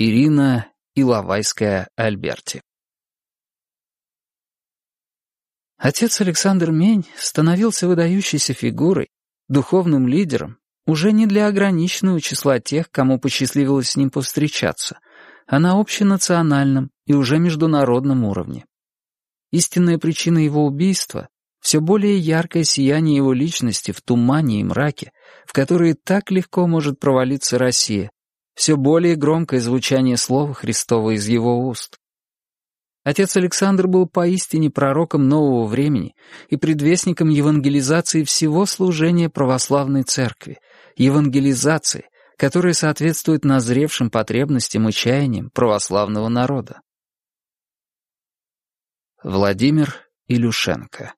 Ирина Иловайская-Альберти. Отец Александр Мень становился выдающейся фигурой, духовным лидером, уже не для ограниченного числа тех, кому посчастливилось с ним повстречаться, а на общенациональном и уже международном уровне. Истинная причина его убийства — все более яркое сияние его личности в тумане и мраке, в которые так легко может провалиться Россия, все более громкое звучание слова Христова из его уст. Отец Александр был поистине пророком нового времени и предвестником евангелизации всего служения православной церкви, евангелизации, которая соответствует назревшим потребностям и чаяниям православного народа. Владимир Илюшенко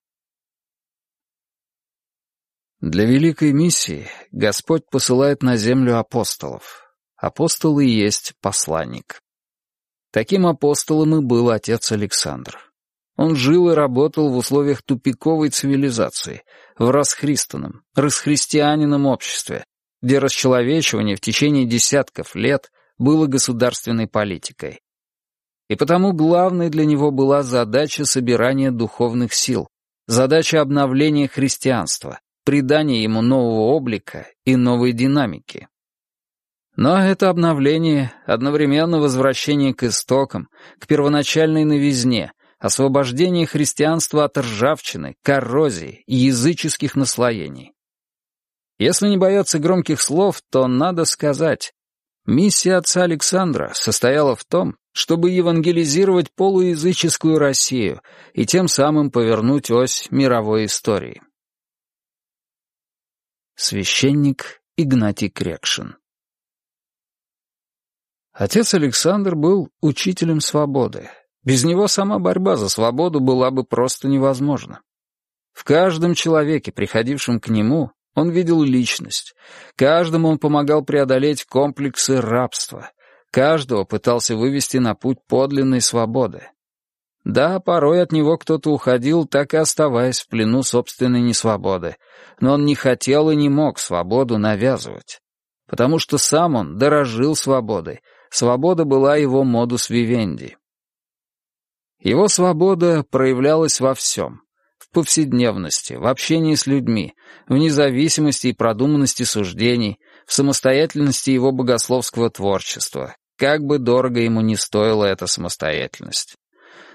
Для великой миссии Господь посылает на землю апостолов. Апостол и есть посланник. Таким апостолом и был отец Александр. Он жил и работал в условиях тупиковой цивилизации, в расхристанном, расхристианенном обществе, где расчеловечивание в течение десятков лет было государственной политикой. И потому главной для него была задача собирания духовных сил, задача обновления христианства, придания ему нового облика и новой динамики. Но это обновление, одновременно возвращение к истокам, к первоначальной новизне, освобождение христианства от ржавчины, коррозии и языческих наслоений. Если не бояться громких слов, то надо сказать, миссия отца Александра состояла в том, чтобы евангелизировать полуязыческую Россию и тем самым повернуть ось мировой истории. Священник Игнатий Крекшин Отец Александр был учителем свободы. Без него сама борьба за свободу была бы просто невозможна. В каждом человеке, приходившем к нему, он видел личность. Каждому он помогал преодолеть комплексы рабства. Каждого пытался вывести на путь подлинной свободы. Да, порой от него кто-то уходил, так и оставаясь в плену собственной несвободы. Но он не хотел и не мог свободу навязывать. Потому что сам он дорожил свободой, Свобода была его модус вивенди. Его свобода проявлялась во всем. В повседневности, в общении с людьми, в независимости и продуманности суждений, в самостоятельности его богословского творчества, как бы дорого ему не стоила эта самостоятельность.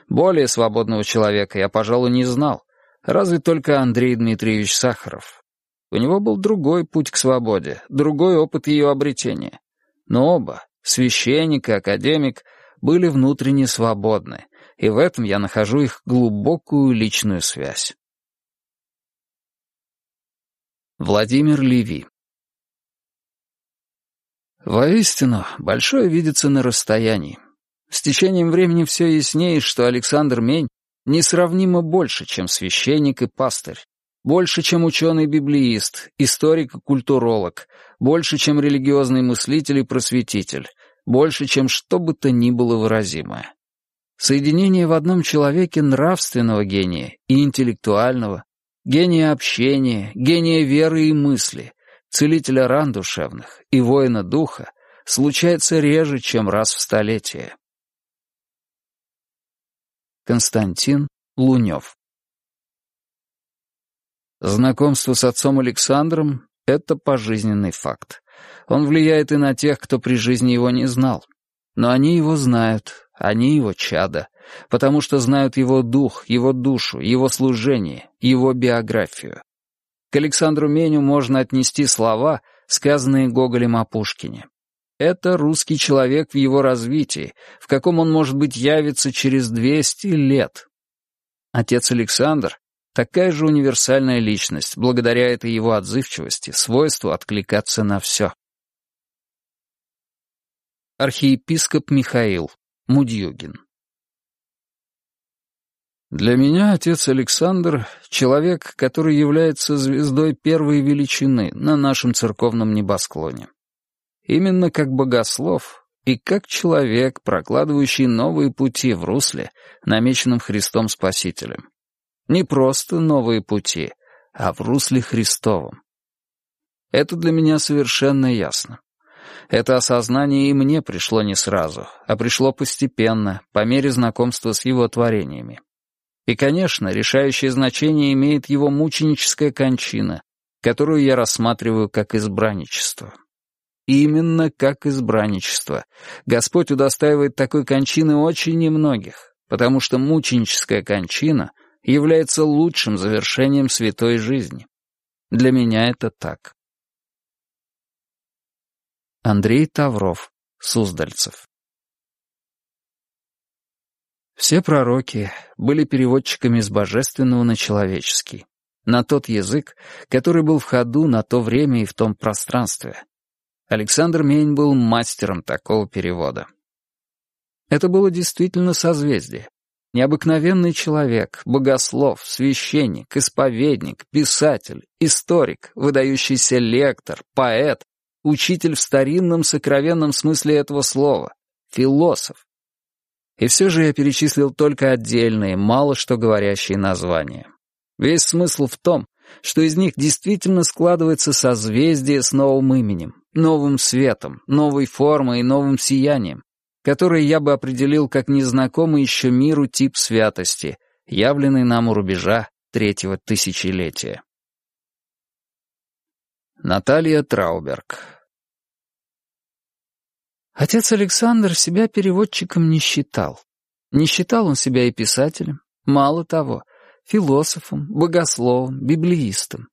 Более свободного человека я, пожалуй, не знал, разве только Андрей Дмитриевич Сахаров. У него был другой путь к свободе, другой опыт ее обретения. Но оба, священник и академик, были внутренне свободны, и в этом я нахожу их глубокую личную связь. Владимир Леви Воистину, большое видится на расстоянии. С течением времени все яснее, что Александр Мень несравнимо больше, чем священник и пастырь, больше, чем ученый-библеист, историк и культуролог, больше, чем религиозный мыслитель и просветитель, больше, чем что бы то ни было выразимое. Соединение в одном человеке нравственного гения и интеллектуального, гения общения, гения веры и мысли, целителя ран душевных и воина духа случается реже, чем раз в столетие. Константин Лунев Знакомство с отцом Александром — это пожизненный факт. Он влияет и на тех, кто при жизни его не знал. Но они его знают, они его чада, потому что знают его дух, его душу, его служение, его биографию. К Александру Меню можно отнести слова, сказанные Гоголем о Пушкине. Это русский человек в его развитии, в каком он, может быть, явится через 200 лет. Отец Александр — такая же универсальная личность, благодаря этой его отзывчивости, свойству откликаться на все. Архиепископ Михаил Мудьюгин Для меня отец Александр — человек, который является звездой первой величины на нашем церковном небосклоне. Именно как богослов и как человек, прокладывающий новые пути в русле, намеченном Христом Спасителем. Не просто новые пути, а в русле Христовом. Это для меня совершенно ясно. Это осознание и мне пришло не сразу, а пришло постепенно, по мере знакомства с его творениями. И, конечно, решающее значение имеет его мученическая кончина, которую я рассматриваю как избранничество. Именно как избранничество. Господь удостаивает такой кончины очень немногих, потому что мученическая кончина является лучшим завершением святой жизни. Для меня это так. Андрей Тавров, Суздальцев Все пророки были переводчиками с божественного на человеческий, на тот язык, который был в ходу на то время и в том пространстве. Александр Мень был мастером такого перевода. Это было действительно созвездие. Необыкновенный человек, богослов, священник, исповедник, писатель, историк, выдающийся лектор, поэт, учитель в старинном сокровенном смысле этого слова, философ. И все же я перечислил только отдельные, мало что говорящие названия. Весь смысл в том, что из них действительно складывается созвездие с новым именем, новым светом, новой формой и новым сиянием, которое я бы определил как незнакомый еще миру тип святости, явленный нам у рубежа третьего тысячелетия. Наталья Трауберг Отец Александр себя переводчиком не считал. Не считал он себя и писателем. Мало того, философом, богословом, библеистом.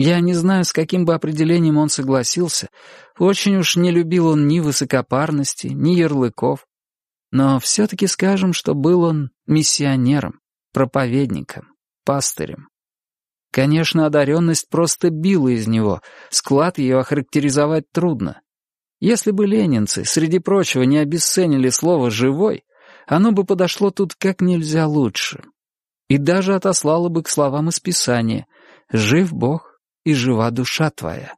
Я не знаю, с каким бы определением он согласился. Очень уж не любил он ни высокопарности, ни ярлыков. Но все-таки скажем, что был он миссионером, проповедником, пастырем. Конечно, одаренность просто била из него, склад ее охарактеризовать трудно. Если бы ленинцы, среди прочего, не обесценили слово «живой», оно бы подошло тут как нельзя лучше. И даже отослало бы к словам из Писания «Жив Бог и жива душа твоя».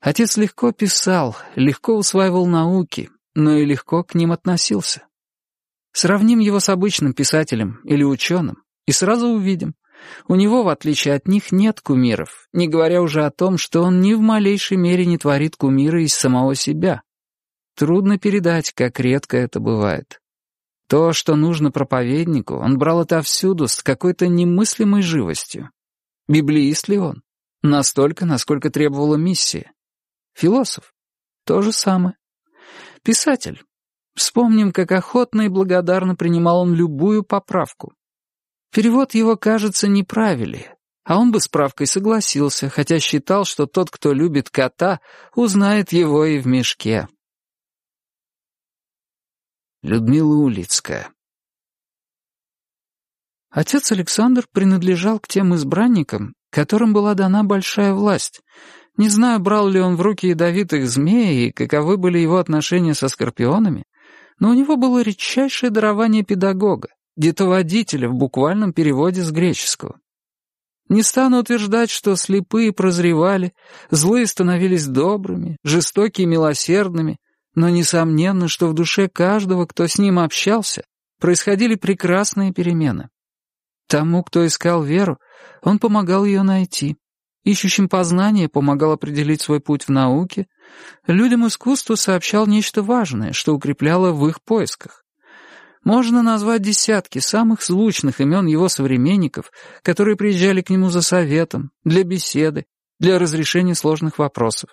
Отец легко писал, легко усваивал науки, но и легко к ним относился. Сравним его с обычным писателем или ученым, и сразу увидим, у него, в отличие от них, нет кумиров, не говоря уже о том, что он ни в малейшей мере не творит кумира из самого себя. Трудно передать, как редко это бывает. То, что нужно проповеднику, он брал отовсюду с какой-то немыслимой живостью. Библеист ли он? Настолько, насколько требовала миссия. Философ? То же самое. Писатель? Вспомним, как охотно и благодарно принимал он любую поправку. Перевод его, кажется, неправили, а он бы с правкой согласился, хотя считал, что тот, кто любит кота, узнает его и в мешке. Людмила Улицкая Отец Александр принадлежал к тем избранникам, которым была дана большая власть. Не знаю, брал ли он в руки ядовитых змей и каковы были его отношения со скорпионами, но у него было редчайшее дарование педагога, детоводителя в буквальном переводе с греческого. Не стану утверждать, что слепые прозревали, злые становились добрыми, жестокие милосердными, но несомненно, что в душе каждого, кто с ним общался, происходили прекрасные перемены. Тому, кто искал веру, он помогал ее найти. Ищущим познания помогал определить свой путь в науке. Людям искусства сообщал нечто важное, что укрепляло в их поисках. Можно назвать десятки самых звучных имен его современников, которые приезжали к нему за советом, для беседы, для разрешения сложных вопросов.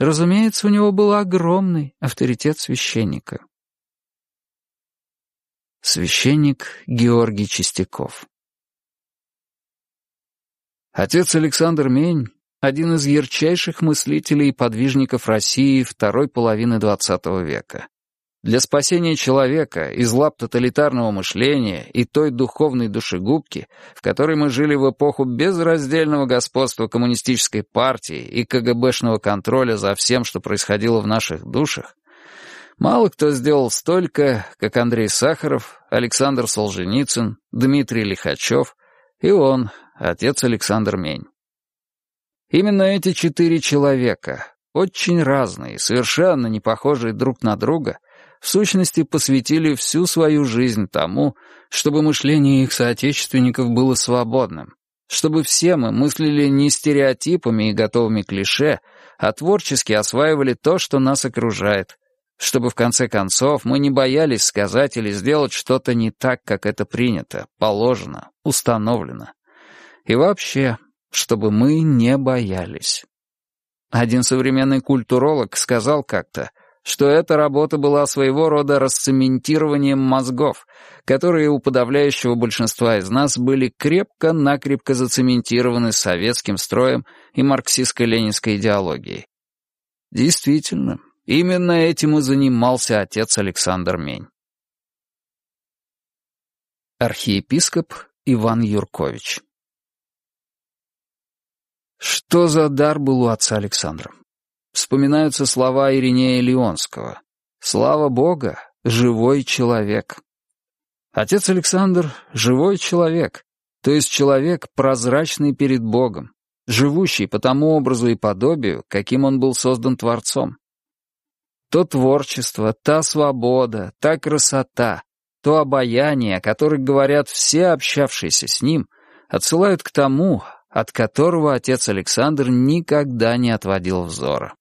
Разумеется, у него был огромный авторитет священника. Священник Георгий Чистяков Отец Александр Мень — один из ярчайших мыслителей и подвижников России второй половины XX века. Для спасения человека из лап тоталитарного мышления и той духовной душегубки, в которой мы жили в эпоху безраздельного господства коммунистической партии и КГБшного контроля за всем, что происходило в наших душах, мало кто сделал столько, как Андрей Сахаров, Александр Солженицын, Дмитрий Лихачев и он, отец Александр Мень. Именно эти четыре человека, очень разные, совершенно не похожие друг на друга — в сущности посвятили всю свою жизнь тому, чтобы мышление их соотечественников было свободным, чтобы все мы мыслили не стереотипами и готовыми клише, а творчески осваивали то, что нас окружает, чтобы в конце концов мы не боялись сказать или сделать что-то не так, как это принято, положено, установлено. И вообще, чтобы мы не боялись. Один современный культуролог сказал как-то, что эта работа была своего рода расцементированием мозгов, которые у подавляющего большинства из нас были крепко-накрепко зацементированы советским строем и марксистско-ленинской идеологией. Действительно, именно этим и занимался отец Александр Мень. Архиепископ Иван Юркович Что за дар был у отца Александра? Вспоминаются слова Иринея Леонского. «Слава Бога, живой человек». Отец Александр — живой человек, то есть человек, прозрачный перед Богом, живущий по тому образу и подобию, каким он был создан Творцом. То творчество, та свобода, та красота, то обаяние, о которых говорят все общавшиеся с ним, отсылают к тому, от которого отец Александр никогда не отводил взора.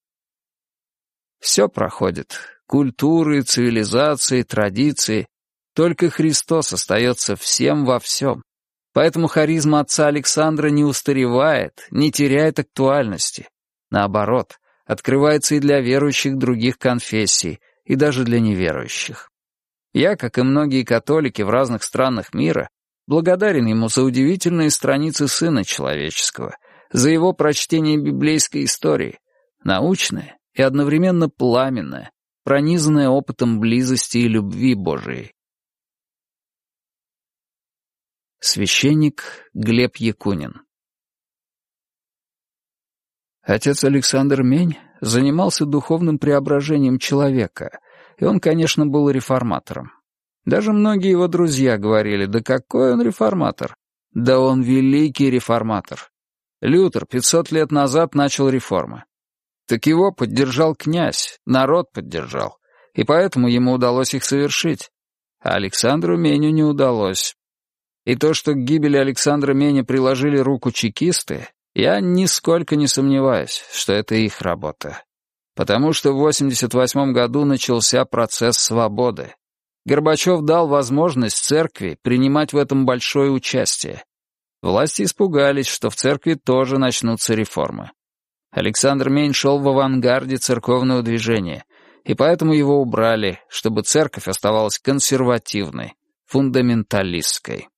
Все проходит. Культуры, цивилизации, традиции. Только Христос остается всем во всем. Поэтому харизма отца Александра не устаревает, не теряет актуальности. Наоборот, открывается и для верующих других конфессий, и даже для неверующих. Я, как и многие католики в разных странах мира, благодарен ему за удивительные страницы Сына Человеческого, за его прочтение библейской истории, научное и одновременно пламенная, пронизанная опытом близости и любви Божией. Священник Глеб Якунин Отец Александр Мень занимался духовным преображением человека, и он, конечно, был реформатором. Даже многие его друзья говорили, да какой он реформатор? Да он великий реформатор. Лютер 500 лет назад начал реформы. Так его поддержал князь, народ поддержал, и поэтому ему удалось их совершить. А Александру Меню не удалось. И то, что к гибели Александра Меня приложили руку чекисты, я нисколько не сомневаюсь, что это их работа. Потому что в 88 году начался процесс свободы. Горбачев дал возможность церкви принимать в этом большое участие. Власти испугались, что в церкви тоже начнутся реформы. Александр Мень шел в авангарде церковного движения, и поэтому его убрали, чтобы церковь оставалась консервативной, фундаменталистской.